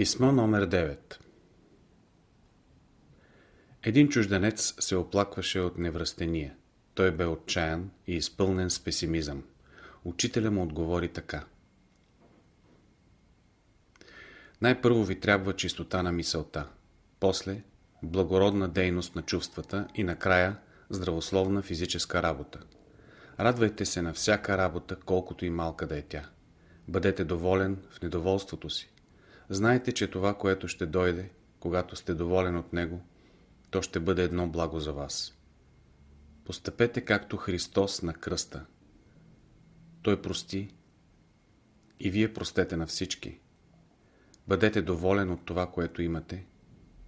Писмо номер 9 Един чужденец се оплакваше от невръстения. Той бе отчаян и изпълнен с песимизъм. Учителя му отговори така. Най-първо ви трябва чистота на мисълта, после благородна дейност на чувствата и накрая здравословна физическа работа. Радвайте се на всяка работа, колкото и малка да е тя. Бъдете доволен в недоволството си. Знайте, че това, което ще дойде, когато сте доволен от него, то ще бъде едно благо за вас. Постъпете както Христос на кръста. Той прости и вие простете на всички. Бъдете доволен от това, което имате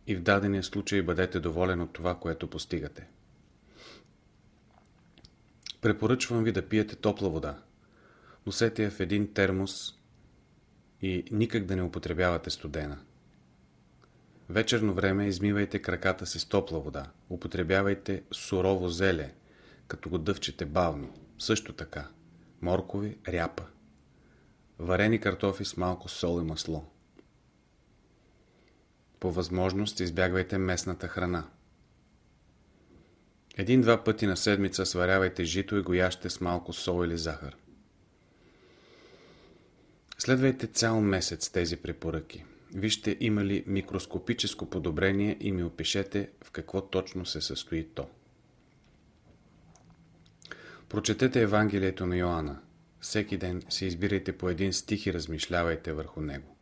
и в дадения случай бъдете доволен от това, което постигате. Препоръчвам ви да пиете топла вода. Носете я в един термос и никак да не употребявате студена. Вечерно време измивайте краката си с топла вода. Употребявайте сурово зеле, като го дъвчете бавно. Също така. Моркови, ряпа. Варени картофи с малко сол и масло. По възможност избягвайте местната храна. Един-два пъти на седмица сварявайте жито и го яще с малко сол или захар. Следвайте цял месец тези препоръки. Вижте има ли микроскопическо подобрение и ми опишете в какво точно се състои то. Прочетете Евангелието на Йоанна. Всеки ден си избирайте по един стих и размишлявайте върху него.